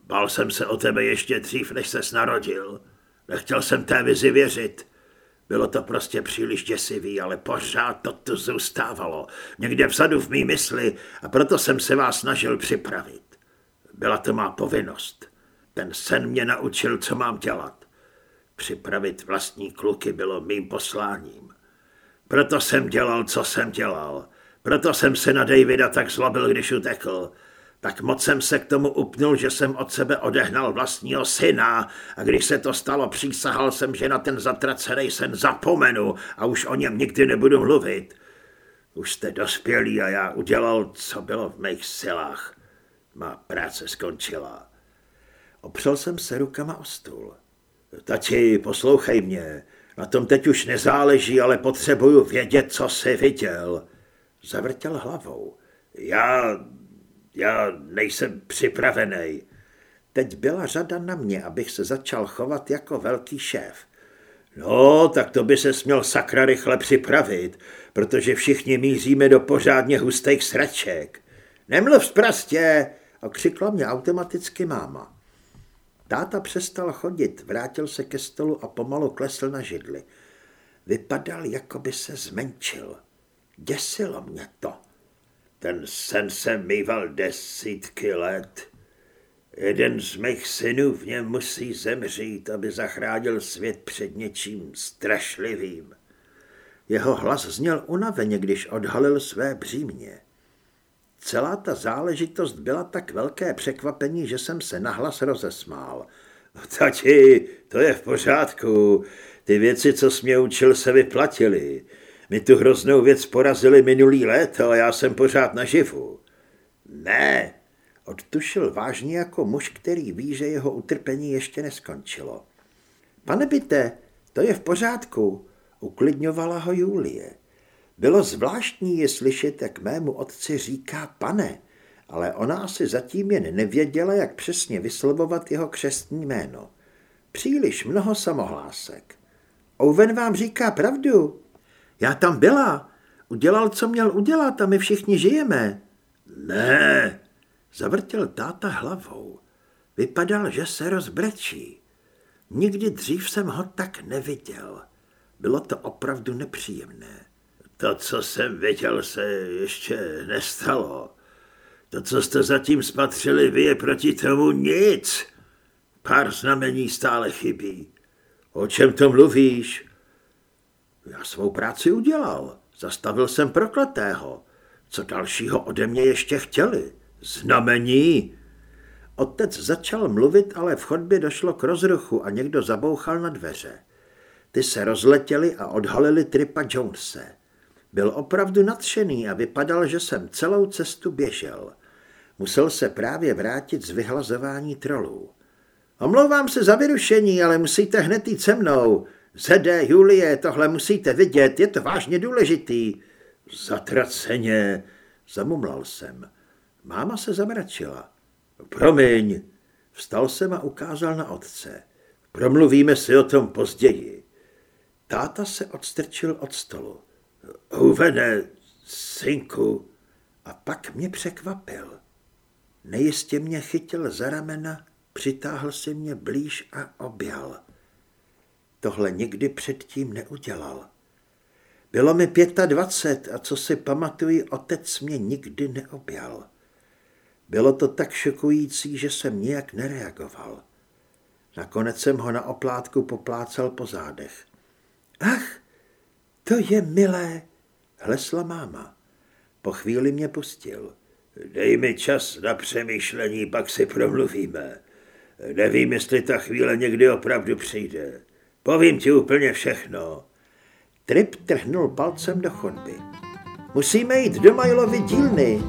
Speaker 1: Bál jsem se o tebe ještě dřív, než ses narodil. Nechtěl jsem té vizi věřit. Bylo to prostě příliš děsivý, ale pořád to tu zůstávalo. Někde vzadu v mý mysli a proto jsem se vás snažil připravit. Byla to má povinnost. Ten sen mě naučil, co mám dělat. Připravit vlastní kluky bylo mým posláním. Proto jsem dělal, co jsem dělal. Proto jsem se na Davida tak zlobil, když utekl. Tak moc jsem se k tomu upnul, že jsem od sebe odehnal vlastního syna a když se to stalo, přísahal jsem, že na ten zatracený sen zapomenu a už o něm nikdy nebudu mluvit. Už jste dospělí a já udělal, co bylo v mých silách. Má práce skončila. Opřel jsem se rukama o stůl. Tati, poslouchej mě. Na tom teď už nezáleží, ale potřebuju vědět, co jsi viděl. Zavrtěl hlavou. Já, já nejsem připravený. Teď byla řada na mě, abych se začal chovat jako velký šéf. No, tak to by se směl sakra rychle připravit, protože všichni míříme do pořádně hustých sraček. Nemluv zprastě, okřikla mě automaticky máma. Táta přestal chodit, vrátil se ke stolu a pomalu klesl na židli. Vypadal, jako by se zmenšil. Děsilo mě to. Ten sen jsem mýval desítky let. Jeden z mých synů v něm musí zemřít, aby zachránil svět před něčím strašlivým. Jeho hlas zněl unaveně, když odhalil své břímě. Celá ta záležitost byla tak velké překvapení, že jsem se nahlas rozesmál. Tati, to je v pořádku. Ty věci, co jsi mě učil, se vyplatily. My tu hroznou věc porazili minulý léto a já jsem pořád naživu. Ne, odtušil vážně jako muž, který ví, že jeho utrpení ještě neskončilo. Pane byte, to je v pořádku, uklidňovala ho Julie. Bylo zvláštní je slyšet, jak mému otci říká pane, ale ona asi zatím jen nevěděla, jak přesně vyslovovat jeho křestní jméno. Příliš mnoho samohlásek. Owen vám říká pravdu. Já tam byla. Udělal, co měl udělat a my všichni žijeme. Ne, zavrtěl táta hlavou. Vypadal, že se rozbrečí. Nikdy dřív jsem ho tak neviděl. Bylo to opravdu nepříjemné. To, co jsem viděl, se ještě nestalo. To, co jste zatím spatřili vy, je proti tomu nic. Pár znamení stále chybí. O čem to mluvíš? Já svou práci udělal. Zastavil jsem prokletého. Co dalšího ode mě ještě chtěli? Znamení? Otec začal mluvit, ale v chodbě došlo k rozruchu a někdo zabouchal na dveře. Ty se rozletěly a odhalili Tripa Jonese. Byl opravdu nadšený a vypadal, že jsem celou cestu běžel. Musel se právě vrátit z vyhlazování trolů. Omlouvám se za vyrušení, ale musíte hned jít se mnou. Zede, Julie, tohle musíte vidět, je to vážně důležitý. Zatraceně, zamumlal jsem. Máma se zamračila. Promiň. Vstal jsem a ukázal na otce. Promluvíme si o tom později. Táta se odstrčil od stolu. Uvene, synku. A pak mě překvapil. Nejistě mě chytil za ramena, přitáhl si mě blíž a objal. Tohle nikdy předtím neudělal. Bylo mi pětadvacet a co si pamatuji, otec mě nikdy neobjal. Bylo to tak šokující, že jsem nijak nereagoval. Nakonec jsem ho na oplátku poplácal po zádech. Ach, to je milé, hlesla máma. Po chvíli mě pustil. Dej mi čas na přemýšlení, pak si promluvíme. Nevím, jestli ta chvíle někdy opravdu přijde. Povím ti úplně všechno. Trip trhnul palcem do chodby. Musíme jít do Majlovy dílny.